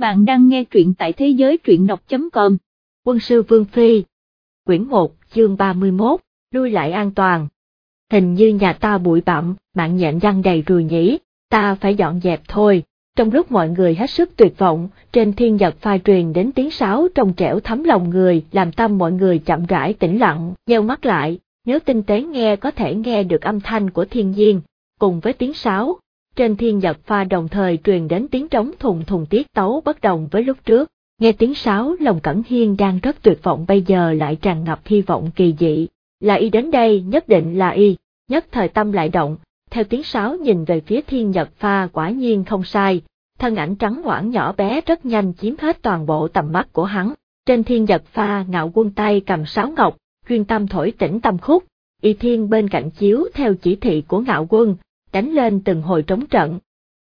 Bạn đang nghe truyện tại thế giới truyện đọc.com. Quân sư Vương Phi Quyển 1, chương 31, lui lại an toàn. Hình như nhà ta bụi bặm, mạng nhện răng đầy rùi nhỉ, ta phải dọn dẹp thôi. Trong lúc mọi người hết sức tuyệt vọng, trên thiên nhật phai truyền đến tiếng sáo trong trẻo thấm lòng người, làm tâm mọi người chậm rãi tĩnh lặng, nheo mắt lại, nếu tinh tế nghe có thể nghe được âm thanh của thiên nhiên, cùng với tiếng sáo, trên thiên nhật pha đồng thời truyền đến tiếng trống thùng thùng tiết tấu bất đồng với lúc trước. Nghe tiếng sáo lòng Cẩn Hiên đang rất tuyệt vọng bây giờ lại tràn ngập hy vọng kỳ dị. Là y đến đây nhất định là y, nhất thời tâm lại động, theo tiếng sáo nhìn về phía thiên nhật pha quả nhiên không sai, thân ảnh trắng ngoãn nhỏ bé rất nhanh chiếm hết toàn bộ tầm mắt của hắn. Trên thiên nhật pha ngạo quân tay cầm sáo ngọc, chuyên tâm thổi tĩnh tâm khúc, y thiên bên cạnh chiếu theo chỉ thị của ngạo quân, đánh lên từng hồi trống trận.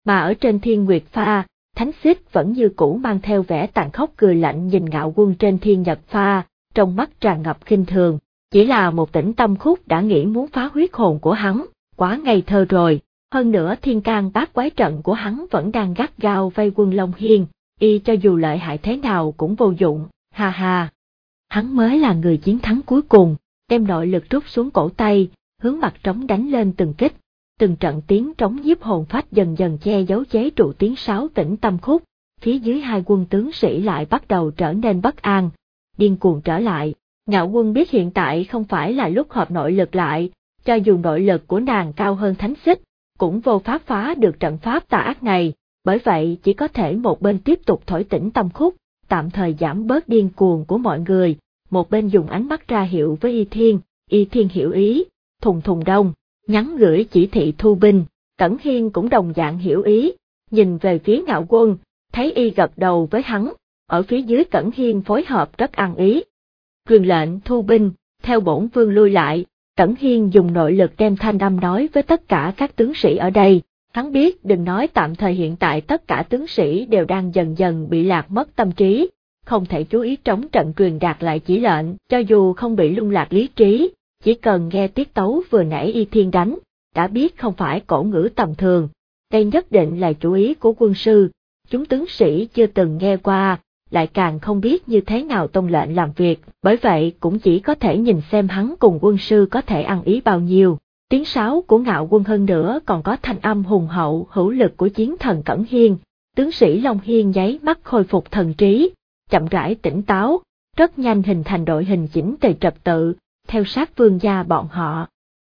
Mà ở trên thiên nguyệt pha, thánh xích vẫn như cũ mang theo vẻ tàn khốc cười lạnh nhìn ngạo quân trên thiên nhật pha, trong mắt tràn ngập khinh thường, chỉ là một tỉnh tâm khúc đã nghĩ muốn phá huyết hồn của hắn, quá ngây thơ rồi. Hơn nữa thiên can bát quái trận của hắn vẫn đang gắt gao vây quân Long Hiên, y cho dù lợi hại thế nào cũng vô dụng, ha ha. Hắn mới là người chiến thắng cuối cùng, đem nội lực rút xuống cổ tay, hướng mặt trống đánh lên từng kích, từng trận tiếng trống nhiếp hồn phách dần dần che giấu chế trụ tiếng sáo tỉnh tâm khúc, phía dưới hai quân tướng sĩ lại bắt đầu trở nên bất an, điên cuồng trở lại. Ngạo quân biết hiện tại không phải là lúc hợp nội lực lại, cho dù nội lực của nàng cao hơn thánh xích, cũng vô pháp phá được trận pháp tà ác này, bởi vậy chỉ có thể một bên tiếp tục thổi tỉnh tâm khúc, tạm thời giảm bớt điên cuồng của mọi người, một bên dùng ánh mắt ra hiệu với y thiên, y thiên hiểu ý, thùng thùng đông, nhắn gửi chỉ thị thu binh, Cẩn Hiên cũng đồng dạng hiểu ý, nhìn về phía ngạo quân, thấy y gật đầu với hắn, ở phía dưới Cẩn Hiên phối hợp rất ăn ý. Truyền lệnh thu binh, theo bổn vương lui lại, Cẩn Hiên dùng nội lực đem thanh âm nói với tất cả các tướng sĩ ở đây, hắn biết đừng nói tạm thời hiện tại tất cả tướng sĩ đều đang dần dần bị lạc mất tâm trí, không thể chú ý trống trận truyền đạt lại chỉ lệnh, cho dù không bị lung lạc lý trí, chỉ cần nghe tiết tấu vừa nãy y thiên đánh, đã biết không phải cổ ngữ tầm thường, đây nhất định là chủ ý của quân sư, chúng tướng sĩ chưa từng nghe qua, lại càng không biết như thế nào tông lệnh làm việc, bởi vậy cũng chỉ có thể nhìn xem hắn cùng quân sư có thể ăn ý bao nhiêu. Tiếng sáo của ngạo quân hơn nữa còn có thanh âm hùng hậu hữu lực của chiến thần Cẩn Hiên, tướng sĩ Long Hiên nháy mắt khôi phục thần trí, chậm rãi tỉnh táo, rất nhanh hình thành đội hình chỉnh tề trật tự, theo sát vương gia bọn họ.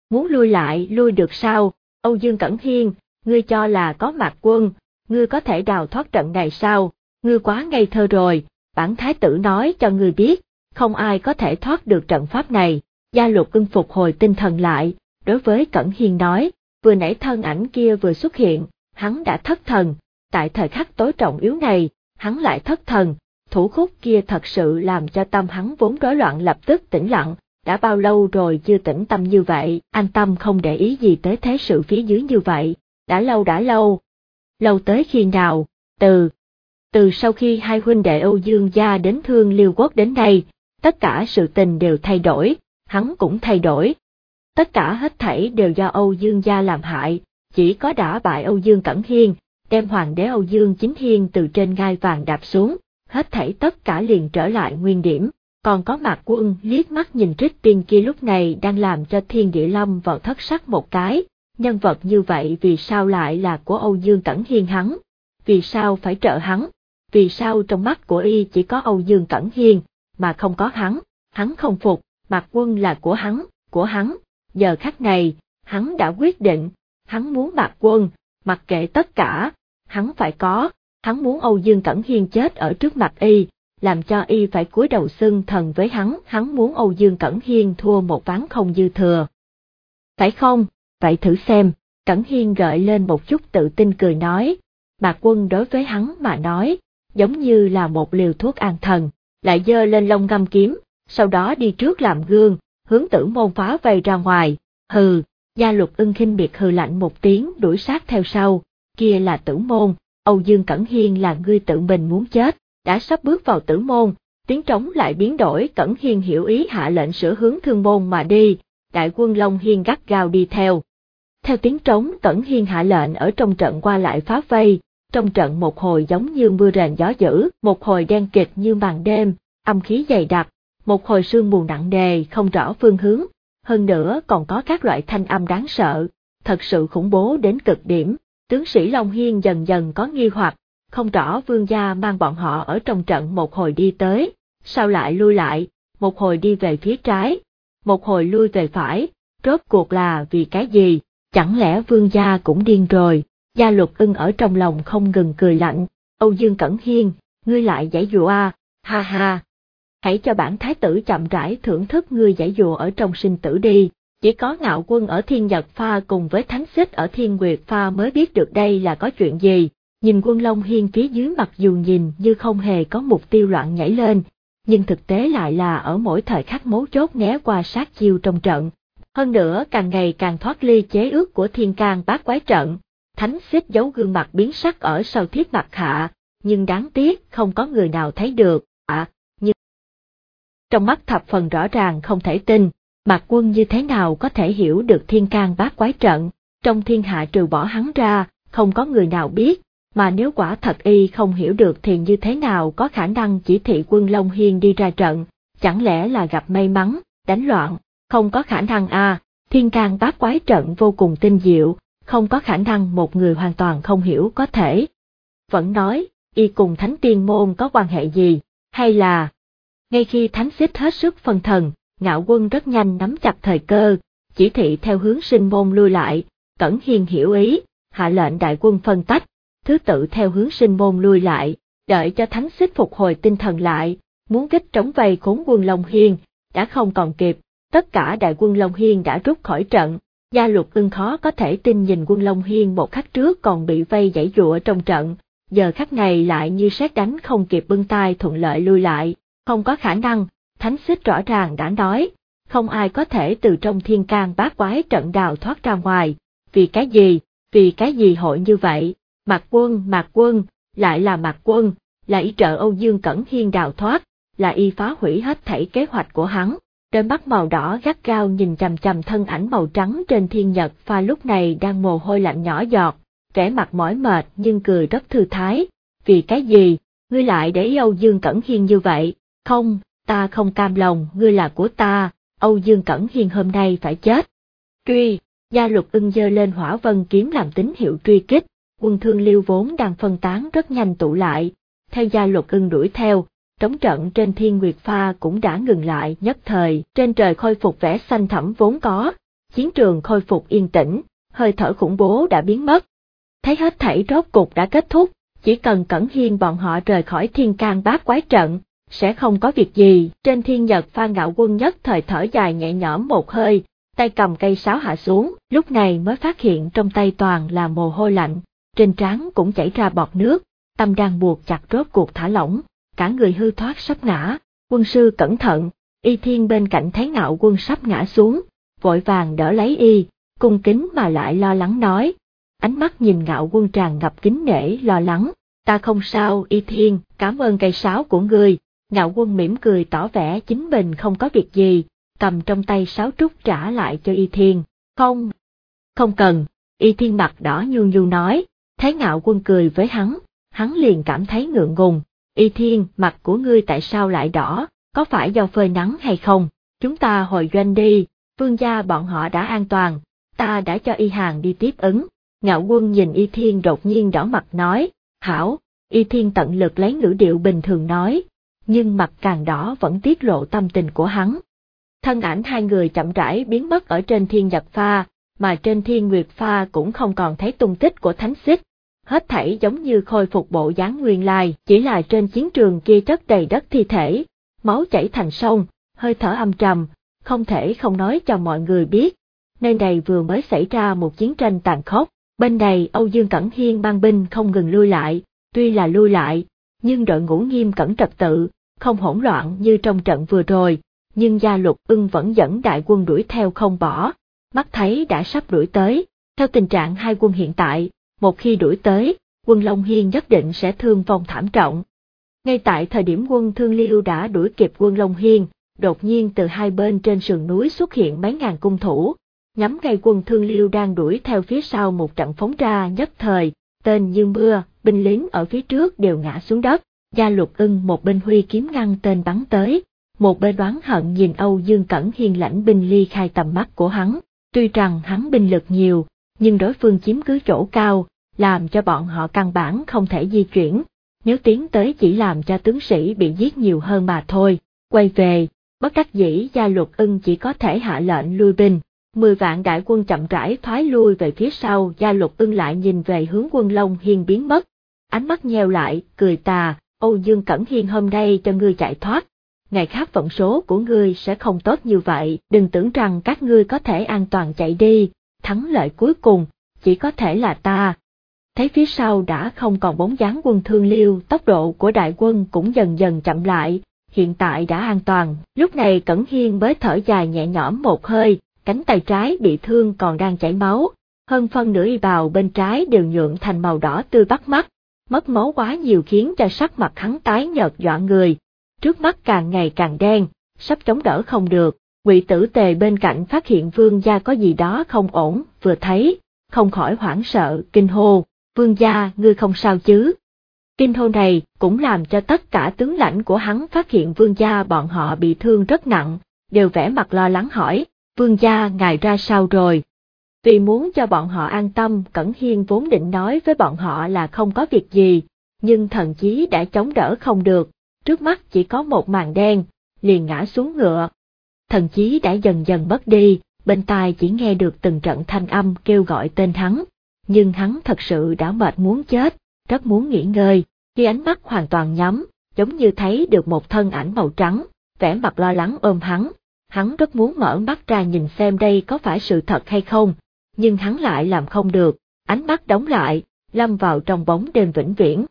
Muốn lui lại lui được sao, Âu Dương Cẩn Hiên, ngươi cho là có mặt quân, ngươi có thể đào thoát trận này sao, ngươi quá ngây thơ rồi, bản thái tử nói cho ngươi biết, không ai có thể thoát được trận pháp này, gia lục ưng phục hồi tinh thần lại, đối với Cẩn Hiên nói, vừa nãy thân ảnh kia vừa xuất hiện, hắn đã thất thần, tại thời khắc tối trọng yếu này, hắn lại thất thần, thủ khúc kia thật sự làm cho tâm hắn vốn rối loạn lập tức tĩnh lặng, đã bao lâu rồi chưa tĩnh tâm như vậy, anh tâm không để ý gì tới thế sự phía dưới như vậy, đã lâu đã lâu. Lâu tới khi nào, từ, từ sau khi hai huynh đệ Âu Dương gia đến thương liêu quốc đến đây, tất cả sự tình đều thay đổi, hắn cũng thay đổi. Tất cả hết thảy đều do Âu Dương gia làm hại, chỉ có đã bại Âu Dương Cẩn Hiên, đem hoàng đế Âu Dương Chính Hiên từ trên ngai vàng đạp xuống, hết thảy tất cả liền trở lại nguyên điểm còn có mặt quân liếc mắt nhìn trích tiên kia lúc này đang làm cho thiên địa lâm vào thất sắc một cái, nhân vật như vậy vì sao lại là của Âu Dương Cẩn Hiên hắn, vì sao phải trợ hắn, vì sao trong mắt của y chỉ có Âu Dương Cẩn Hiên, mà không có hắn, hắn không phục, mặt quân là của hắn, của hắn, giờ khắc này, hắn đã quyết định, hắn muốn mặt quân, mặc kệ tất cả, hắn phải có, hắn muốn Âu Dương Cẩn Hiên chết ở trước mặt y, làm cho y phải cúi đầu xưng thần với hắn, hắn muốn Âu Dương Cẩn Hiên thua một ván không dư thừa. Phải không, vậy thử xem, Cẩn Hiên gợi lên một chút tự tin cười nói, Mạc Quân đối với hắn mà nói, giống như là một liều thuốc an thần, lại dơ lên lông ngâm kiếm, sau đó đi trước làm gương, hướng tử môn phá vây ra ngoài, hừ, gia lục ưng khinh biệt hừ lạnh một tiếng đuổi sát theo sau, kia là tử môn, Âu Dương Cẩn Hiên là ngươi tự mình muốn chết, đã sắp bước vào tử môn, tiếng trống lại biến đổi Cẩn Hiên hiểu ý hạ lệnh sửa hướng thương môn mà đi, đại quân Long Hiên gắt gao đi theo. Theo tiếng trống Cẩn Hiên hạ lệnh ở trong trận qua lại phá vây, trong trận một hồi giống như mưa rền gió dữ, một hồi đen kịt như màn đêm, âm khí dày đặc, một hồi sương mù nặng nề không rõ phương hướng, hơn nữa còn có các loại thanh âm đáng sợ, thật sự khủng bố đến cực điểm. Tướng sĩ Long Hiên dần dần có nghi hoặc, không rõ vương gia mang bọn họ ở trong trận một hồi đi tới, sao lại lui lại, một hồi đi về phía trái, một hồi lui về phải, rốt cuộc là vì cái gì, chẳng lẽ vương gia cũng điên rồi, gia luật ưng ở trong lòng không ngừng cười lạnh, Âu Dương Cẩn Hiên, ngươi lại giải dụa à, ha ha. Hãy cho bản thái tử chậm rãi thưởng thức ngươi giải dụa ở trong sinh tử đi, chỉ có ngạo quân ở thiên nhật pha cùng với thánh xích ở thiên nguyệt pha mới biết được đây là có chuyện gì, nhìn quân Long Hiên phía dưới mặc dù nhìn như không hề có mục tiêu loạn nhảy lên, nhưng thực tế lại là ở mỗi thời khắc mấu chốt né qua sát chiêu trong trận. Hơn nữa càng ngày càng thoát ly chế ước của thiên can bát quái trận, thánh xích giấu gương mặt biến sắc ở sau thiết mặt hạ, nhưng đáng tiếc không có người nào thấy được, à, nhưng... Trong mắt thập phần rõ ràng không thể tin, mặt Quân như thế nào có thể hiểu được thiên can bát quái trận, trong thiên hạ trừ bỏ hắn ra, không có người nào biết, mà nếu quả thật y không hiểu được thì như thế nào có khả năng chỉ thị quân Long Hiên đi ra trận, chẳng lẽ là gặp may mắn, đánh loạn, không có khả năng a à, thiên can bát quái trận vô cùng tinh diệu, không có khả năng một người hoàn toàn không hiểu có thể. Vẫn nói, y cùng thánh tiên môn có quan hệ gì, hay là... Ngay khi thánh xích hết sức phân thần, ngạo quân rất nhanh nắm chặt thời cơ, chỉ thị theo hướng sinh môn lui lại, cẩn hiền hiểu ý, hạ lệnh đại quân phân tách, thứ tự theo hướng sinh môn lui lại, đợi cho thánh xích phục hồi tinh thần lại, muốn kích trống vây khốn quân Long Hiên, đã không còn kịp, tất cả đại quân Long Hiên đã rút khỏi trận, gia luật ưng khó có thể tin nhìn quân Long Hiên một khắc trước còn bị vây dãy rụa trong trận, giờ khắc này lại như xét đánh không kịp bưng tay thuận lợi lui lại, không có khả năng, thánh xích rõ ràng đã nói, không ai có thể từ trong thiên can bát quái trận đào thoát ra ngoài, vì cái gì, vì cái gì hội như vậy, Mạc quân, Mạc quân, lại là Mạc quân, là y trợ Âu Dương Cẩn Hiên đào thoát, là y phá hủy hết thảy kế hoạch của hắn. Đôi mắt màu đỏ gắt gao nhìn chằm chằm thân ảnh màu trắng trên thiên nhật pha lúc này đang mồ hôi lạnh nhỏ giọt, vẻ mặt mỏi mệt nhưng cười rất thư thái. Vì cái gì, ngươi lại để Âu Dương Cẩn Hiên như vậy? Không, ta không cam lòng, ngươi là của ta, Âu Dương Cẩn Hiên hôm nay phải chết. Truy, gia luật ưng dơ lên hỏa vân kiếm làm tín hiệu truy kích, quân thương liêu vốn đang phân tán rất nhanh tụ lại, theo gia luật ưng đuổi theo, trống trận trên thiên nguyệt pha cũng đã ngừng lại nhất thời, trên trời khôi phục vẻ xanh thẳm vốn có, chiến trường khôi phục yên tĩnh, hơi thở khủng bố đã biến mất. Thấy hết thảy rốt cục đã kết thúc, chỉ cần cẩn hiên bọn họ rời khỏi thiên can bát quái trận, sẽ không có việc gì. Trên thiên nhật pha ngạo quân nhất thời thở dài nhẹ nhõm một hơi, tay cầm cây sáo hạ xuống, lúc này mới phát hiện trong tay toàn là mồ hôi lạnh, trên trán cũng chảy ra bọt nước, tâm đang buộc chặt rốt cuộc thả lỏng, cả người hư thoát sắp ngã, quân sư cẩn thận, y thiên bên cạnh thấy ngạo quân sắp ngã xuống, vội vàng đỡ lấy y, cung kính mà lại lo lắng nói, ánh mắt nhìn ngạo quân tràn ngập kính nể lo lắng, ta không sao y thiên, cảm ơn cây sáo của ngươi, ngạo quân mỉm cười tỏ vẻ chính mình không có việc gì, cầm trong tay sáo trúc trả lại cho y thiên, không, không cần, y thiên mặt đỏ nhu nhu nói, Thái ngạo quân cười với hắn, hắn liền cảm thấy ngượng ngùng, y thiên, mặt của ngươi tại sao lại đỏ, có phải do phơi nắng hay không, chúng ta hồi doanh đi, vương gia bọn họ đã an toàn, ta đã cho y hàng đi tiếp ứng, ngạo quân nhìn y thiên đột nhiên đỏ mặt nói, hảo, y thiên tận lực lấy ngữ điệu bình thường nói, nhưng mặt càng đỏ vẫn tiết lộ tâm tình của hắn. Thân ảnh hai người chậm rãi biến mất ở trên thiên nhật pha, mà trên thiên nguyệt pha cũng không còn thấy tung tích của thánh xích, hết thảy giống như khôi phục bộ dáng nguyên lai, chỉ là trên chiến trường kia chất đầy đất thi thể, máu chảy thành sông, hơi thở âm trầm, không thể không nói cho mọi người biết. Nơi này vừa mới xảy ra một chiến tranh tàn khốc, bên này Âu Dương Cẩn Hiên mang binh không ngừng lui lại, tuy là lui lại, nhưng đội ngũ nghiêm cẩn trật tự, không hỗn loạn như trong trận vừa rồi, nhưng gia lục ưng vẫn dẫn đại quân đuổi theo không bỏ, mắt thấy đã sắp đuổi tới, theo tình trạng hai quân hiện tại, một khi đuổi tới, quân Long Hiên nhất định sẽ thương vong thảm trọng. Ngay tại thời điểm quân Thương Liêu đã đuổi kịp quân Long Hiên, đột nhiên từ hai bên trên sườn núi xuất hiện mấy ngàn cung thủ, nhắm ngay quân Thương Liêu đang đuổi theo phía sau một trận phóng ra nhất thời, tên như mưa, binh lính ở phía trước đều ngã xuống đất, gia lục ưng một bên huy kiếm ngăn tên bắn tới, một bên đoán hận nhìn Âu Dương Cẩn Hiên lãnh binh ly khai tầm mắt của hắn, tuy rằng hắn binh lực nhiều, nhưng đối phương chiếm cứ chỗ cao, làm cho bọn họ căn bản không thể di chuyển, nếu tiến tới chỉ làm cho tướng sĩ bị giết nhiều hơn mà thôi, quay về, bất đắc dĩ gia luật ưng chỉ có thể hạ lệnh lui binh. Mười vạn đại quân chậm rãi thoái lui về phía sau, gia luật ưng lại nhìn về hướng quân Long Hiên biến mất. Ánh mắt nheo lại, cười tà, Âu Dương Cẩn Hiên hôm nay cho ngươi chạy thoát. Ngày khác vận số của ngươi sẽ không tốt như vậy, đừng tưởng rằng các ngươi có thể an toàn chạy đi, thắng lợi cuối cùng, chỉ có thể là ta. Thấy phía sau đã không còn bóng dáng quân thương liêu, tốc độ của đại quân cũng dần dần chậm lại, hiện tại đã an toàn, lúc này Cẩn Hiên mới thở dài nhẹ nhõm một hơi, cánh tay trái bị thương còn đang chảy máu, hơn phân nửa y bào bên trái đều nhuộn thành màu đỏ tươi bắt mắt, mất máu quá nhiều khiến cho sắc mặt hắn tái nhợt dọa người, trước mắt càng ngày càng đen, sắp chống đỡ không được, quỷ tử tề bên cạnh phát hiện vương gia có gì đó không ổn, vừa thấy, không khỏi hoảng sợ, kinh hô, vương gia ngươi không sao chứ. Kinh hô này cũng làm cho tất cả tướng lãnh của hắn phát hiện vương gia bọn họ bị thương rất nặng, đều vẻ mặt lo lắng hỏi, vương gia ngài ra sao rồi? Vì muốn cho bọn họ an tâm, Cẩn Hiên vốn định nói với bọn họ là không có việc gì, nhưng thần chí đã chống đỡ không được, trước mắt chỉ có một màn đen, liền ngã xuống ngựa. Thần chí đã dần dần mất đi, bên tai chỉ nghe được từng trận thanh âm kêu gọi tên hắn, nhưng hắn thật sự đã mệt muốn chết, rất muốn nghỉ ngơi, khi ánh mắt hoàn toàn nhắm, giống như thấy được một thân ảnh màu trắng, vẻ mặt lo lắng ôm hắn, hắn rất muốn mở mắt ra nhìn xem đây có phải sự thật hay không, nhưng hắn lại làm không được, ánh mắt đóng lại, lâm vào trong bóng đêm vĩnh viễn.